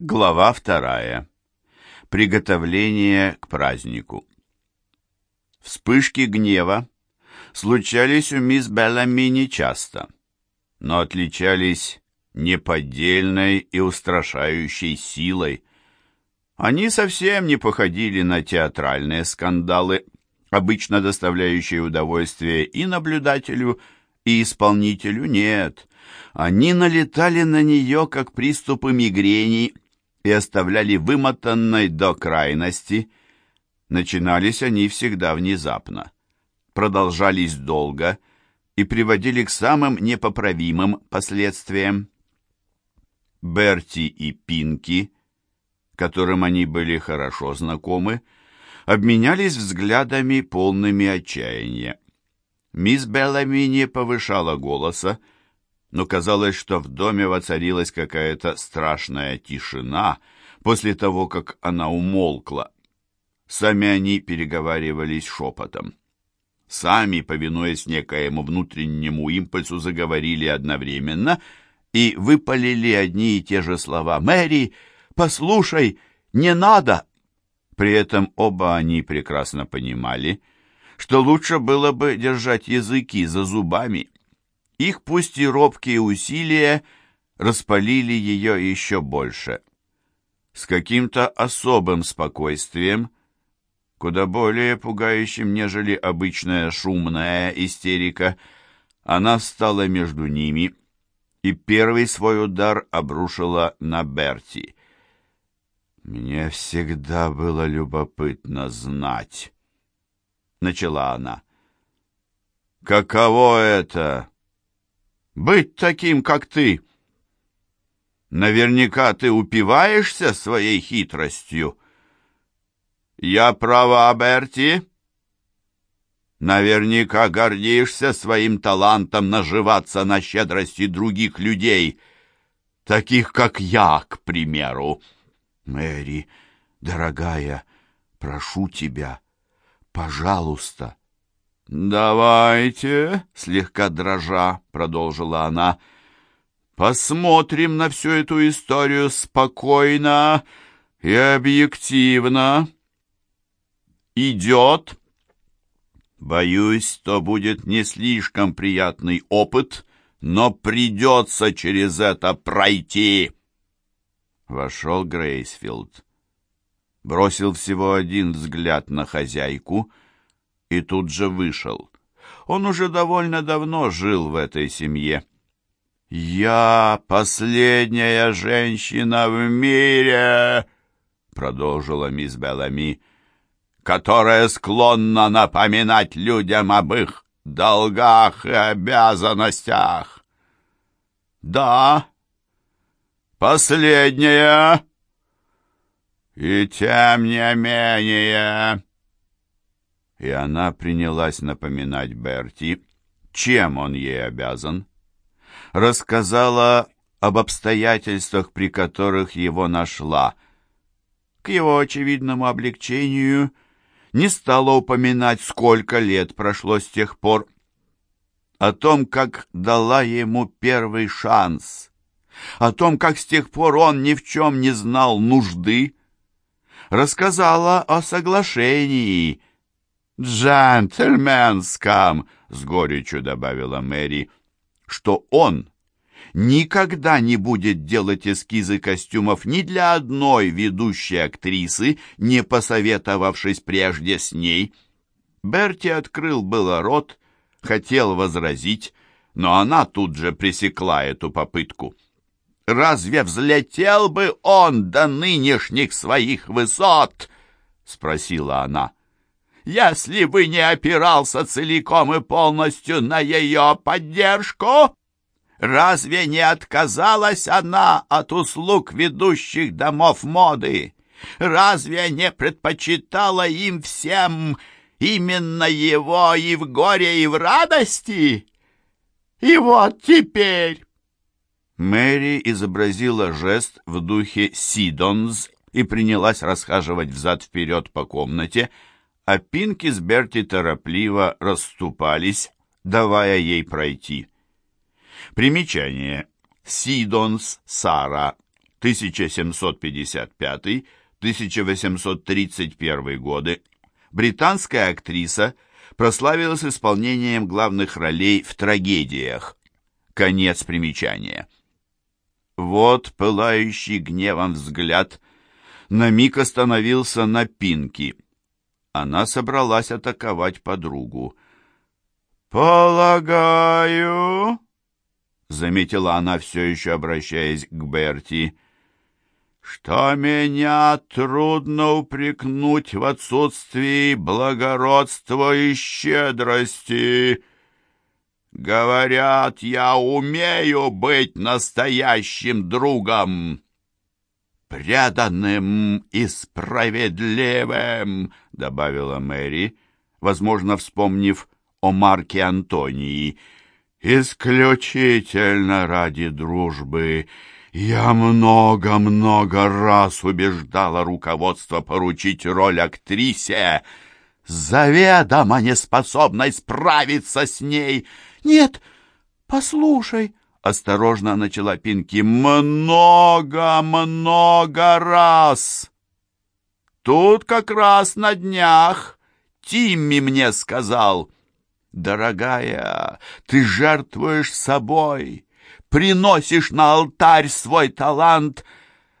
Глава вторая. Приготовление к празднику. Вспышки гнева случались у мисс Беллами нечасто, но отличались неподдельной и устрашающей силой. Они совсем не походили на театральные скандалы, обычно доставляющие удовольствие и наблюдателю, и исполнителю, нет. Они налетали на нее, как приступы мигрени, и оставляли вымотанной до крайности. Начинались они всегда внезапно, продолжались долго и приводили к самым непоправимым последствиям. Берти и Пинки, которым они были хорошо знакомы, обменялись взглядами, полными отчаяния. Мисс Беллами не повышала голоса, но казалось, что в доме воцарилась какая-то страшная тишина после того, как она умолкла. Сами они переговаривались шепотом. Сами, повинуясь некоему внутреннему импульсу, заговорили одновременно и выпалили одни и те же слова. «Мэри, послушай, не надо!» При этом оба они прекрасно понимали, что лучше было бы держать языки за зубами. Их пусть и робкие усилия распалили ее еще больше. С каким-то особым спокойствием, куда более пугающим, нежели обычная шумная истерика, она встала между ними и первый свой удар обрушила на Берти. «Мне всегда было любопытно знать», — начала она. «Каково это быть таким, как ты. Наверняка ты упиваешься своей хитростью. Я права, Берти. Наверняка гордишься своим талантом наживаться на щедрости других людей, таких, как я, к примеру. Мэри, дорогая, прошу тебя, пожалуйста, — «Давайте», — слегка дрожа, — продолжила она, — «посмотрим на всю эту историю спокойно и объективно. Идет?» «Боюсь, то будет не слишком приятный опыт, но придется через это пройти». Вошел Грейсфилд. Бросил всего один взгляд на хозяйку — и тут же вышел. Он уже довольно давно жил в этой семье. «Я последняя женщина в мире», — продолжила мисс Беллами, «которая склонна напоминать людям об их долгах и обязанностях». «Да, последняя, и тем не менее...» и она принялась напоминать Берти, чем он ей обязан. Рассказала об обстоятельствах, при которых его нашла. К его очевидному облегчению не стала упоминать, сколько лет прошло с тех пор, о том, как дала ему первый шанс, о том, как с тех пор он ни в чем не знал нужды, рассказала о соглашении — «Джентльменском!» — с горечью добавила Мэри, что он никогда не будет делать эскизы костюмов ни для одной ведущей актрисы, не посоветовавшись прежде с ней. Берти открыл было рот, хотел возразить, но она тут же пресекла эту попытку. «Разве взлетел бы он до нынешних своих высот?» — спросила она если бы не опирался целиком и полностью на ее поддержку? Разве не отказалась она от услуг ведущих домов моды? Разве не предпочитала им всем именно его и в горе, и в радости? И вот теперь... Мэри изобразила жест в духе «Сидонс» и принялась расхаживать взад-вперед по комнате, а Пинки с Берти торопливо расступались, давая ей пройти. Примечание. Сидонс Сара, 1755-1831 годы, британская актриса прославилась исполнением главных ролей в трагедиях. Конец примечания. Вот пылающий гневом взгляд на миг остановился на Пинки. Она собралась атаковать подругу. «Полагаю...» — заметила она, все еще обращаясь к Берти, — что меня трудно упрекнуть в отсутствии благородства и щедрости. Говорят, я умею быть настоящим другом, преданным и справедливым, — добавила Мэри, возможно, вспомнив о Марке Антонии. «Исключительно ради дружбы я много-много раз убеждала руководство поручить роль актрисе, заведомо неспособной справиться с ней. Нет, послушай». Осторожно начала Пинки. «Много-много раз!» Тут как раз на днях Тимми мне сказал, «Дорогая, ты жертвуешь собой, приносишь на алтарь свой талант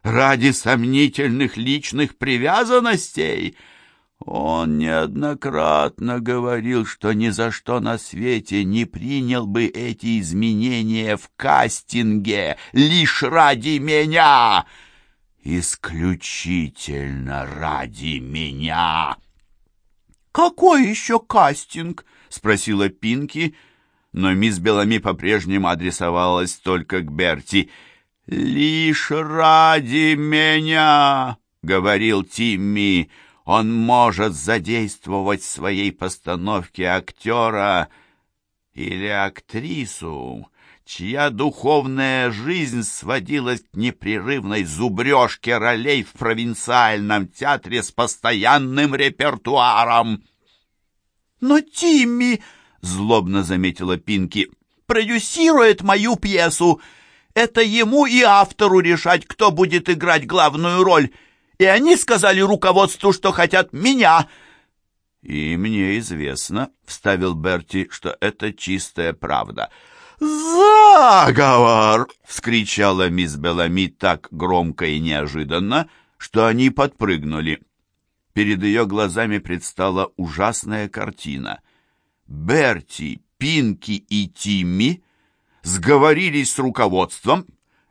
ради сомнительных личных привязанностей». Он неоднократно говорил, что ни за что на свете не принял бы эти изменения в кастинге лишь ради меня. Исключительно ради меня. «Какой еще кастинг?» — спросила Пинки, но мисс Белами по-прежнему адресовалась только к Берти. «Лишь ради меня!» — говорил Тимми. «Он может задействовать в своей постановке актера или актрису, чья духовная жизнь сводилась к непрерывной зубрежке ролей в провинциальном театре с постоянным репертуаром. «Но Тимми, — злобно заметила Пинки, — продюсирует мою пьесу. Это ему и автору решать, кто будет играть главную роль. И они сказали руководству, что хотят меня». «И мне известно, — вставил Берти, — что это чистая правда». «Заговор!» — вскричала мисс Белами так громко и неожиданно, что они подпрыгнули. Перед ее глазами предстала ужасная картина. Берти, Пинки и Тимми сговорились с руководством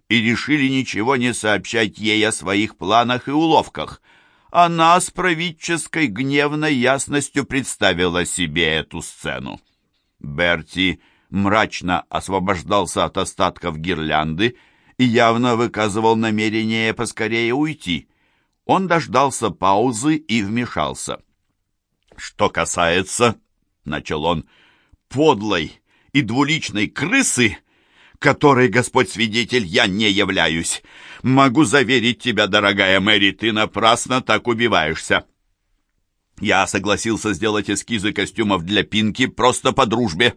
и решили ничего не сообщать ей о своих планах и уловках. Она с правительской гневной ясностью представила себе эту сцену. Берти мрачно освобождался от остатков гирлянды и явно выказывал намерение поскорее уйти. Он дождался паузы и вмешался. «Что касается, — начал он, — подлой и двуличной крысы, которой, Господь свидетель, я не являюсь, могу заверить тебя, дорогая Мэри, ты напрасно так убиваешься. Я согласился сделать эскизы костюмов для Пинки просто по дружбе,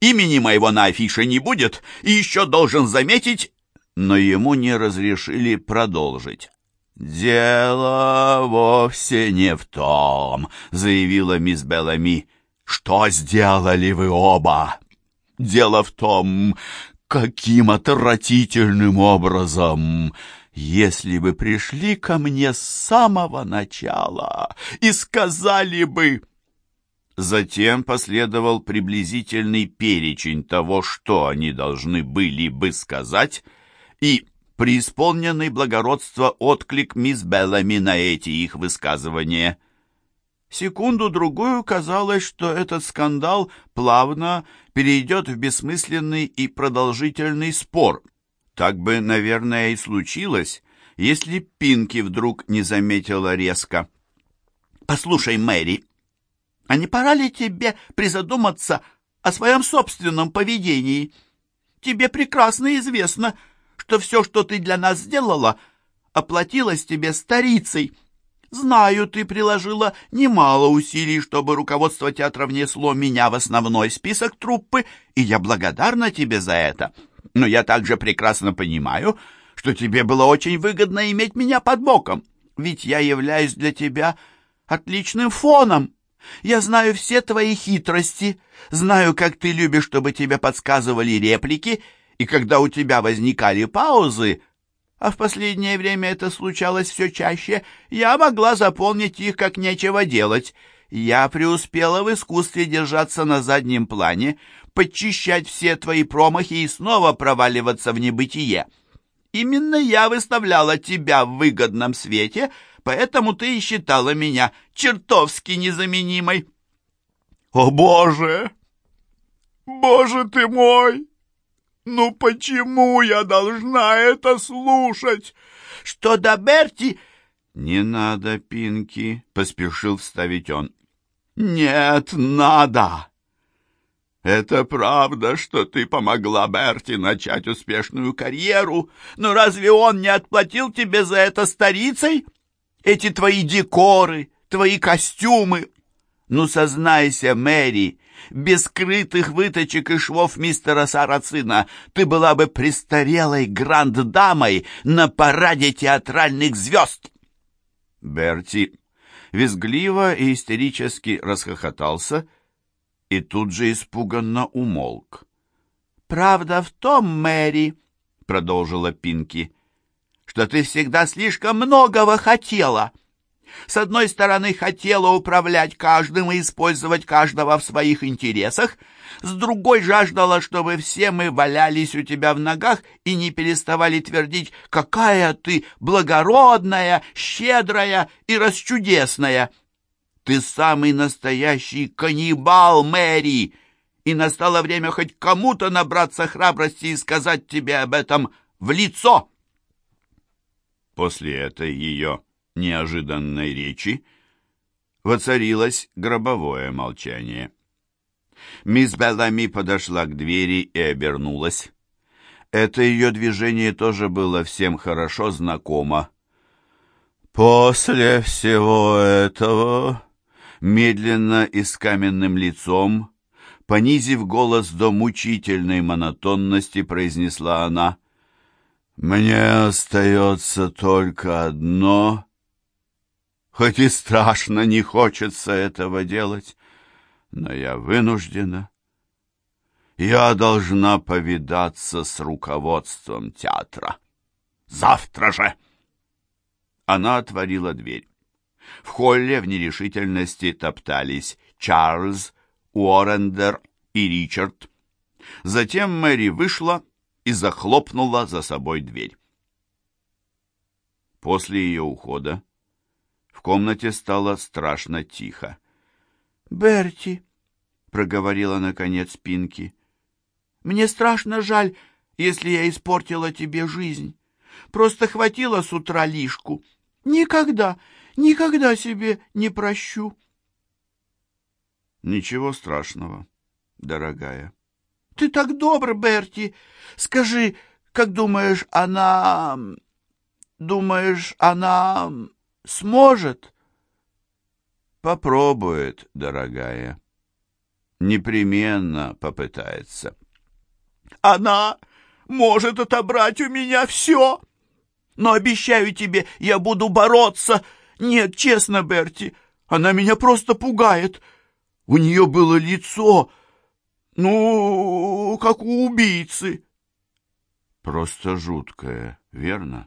Имени моего на афише не будет, и еще должен заметить...» Но ему не разрешили продолжить. «Дело вовсе не в том», — заявила мисс Беллами. «Что сделали вы оба? Дело в том, каким отвратительным образом...» Если бы пришли ко мне с самого начала и сказали бы, Затем последовал приблизительный перечень того, что они должны были бы сказать, и преисполненный благородства отклик мисс Беллами на эти их высказывания. Секунду-другую казалось, что этот скандал плавно перейдет в бессмысленный и продолжительный спор. Так бы, наверное, и случилось, если Пинки вдруг не заметила резко. «Послушай, Мэри», а не пора ли тебе призадуматься о своем собственном поведении? Тебе прекрасно известно, что все, что ты для нас сделала, оплатилось тебе старицей. Знаю, ты приложила немало усилий, чтобы руководство театра внесло меня в основной список труппы, и я благодарна тебе за это. Но я также прекрасно понимаю, что тебе было очень выгодно иметь меня под боком, ведь я являюсь для тебя отличным фоном. Я знаю все твои хитрости, знаю, как ты любишь, чтобы тебе подсказывали реплики, и когда у тебя возникали паузы, а в последнее время это случалось все чаще, я могла заполнить их как нечего делать. Я преуспела в искусстве держаться на заднем плане, подчищать все твои промахи и снова проваливаться в небытие. Именно я выставляла тебя в выгодном свете, поэтому ты и считала меня чертовски незаменимой. О, Боже! Боже ты мой! Ну почему я должна это слушать? Что до Берти... «Не надо, Пинки», — поспешил вставить он. «Нет, надо. Это правда, что ты помогла Берти начать успешную карьеру, но разве он не отплатил тебе за это старицей? Эти твои декоры, твои костюмы. Ну, сознайся, Мэри, без скрытых выточек и швов мистера Сарацина ты была бы престарелой гранд-дамой на параде театральных звезд. Берти визгливо и истерически расхохотался и тут же испуганно умолк. «Правда в том, Мэри, — продолжила Пинки, — что ты всегда слишком многого хотела». С одной стороны, хотела управлять каждым и использовать каждого в своих интересах, с другой жаждала, чтобы все мы валялись у тебя в ногах и не переставали твердить, какая ты благородная, щедрая и расчудесная. Ты самый настоящий каннибал, Мэри, и настало время хоть кому-то набраться храбрости и сказать тебе об этом в лицо. После этой ее неожиданной речи воцарилось гробовое молчание. Мисс Беллами подошла к двери и обернулась. Это ее движение тоже было всем хорошо знакомо. «После всего этого...» Медленно и с каменным лицом, понизив голос до мучительной монотонности, произнесла она «Мне остается только одно...» Хоть и страшно не хочется этого делать, но я вынуждена. Я должна повидаться с руководством театра. Завтра же!» Она отворила дверь. В холле в нерешительности топтались Чарльз, Уоррендер и Ричард. Затем Мэри вышла и захлопнула за собой дверь. После ее ухода в комнате стало страшно тихо. «Берти», — проговорила наконец Пинки, — «мне страшно жаль, если я испортила тебе жизнь. Просто хватило с утра лишку. Никогда, никогда себе не прощу». «Ничего страшного, дорогая». «Ты так добр, Берти. Скажи, как думаешь, она... Думаешь, она...» сможет? Попробует, дорогая. Непременно попытается. Она может отобрать у меня все. Но обещаю тебе, я буду бороться. Нет, честно, Берти, она меня просто пугает. У нее было лицо, ну, как у убийцы. Просто жуткое, верно?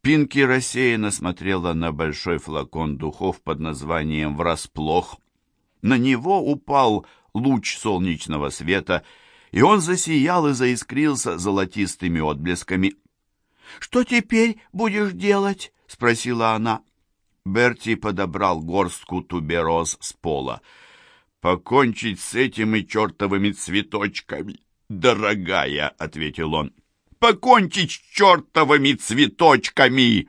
Пинки рассеянно смотрела на большой флакон духов под названием «Врасплох». На него упал луч солнечного света, и он засиял и заискрился золотистыми отблесками. «Что теперь будешь делать?» — спросила она. Берти подобрал горстку тубероз с пола. «Покончить с этими чертовыми цветочками, дорогая!» — ответил он покончить с чертовыми цветочками!»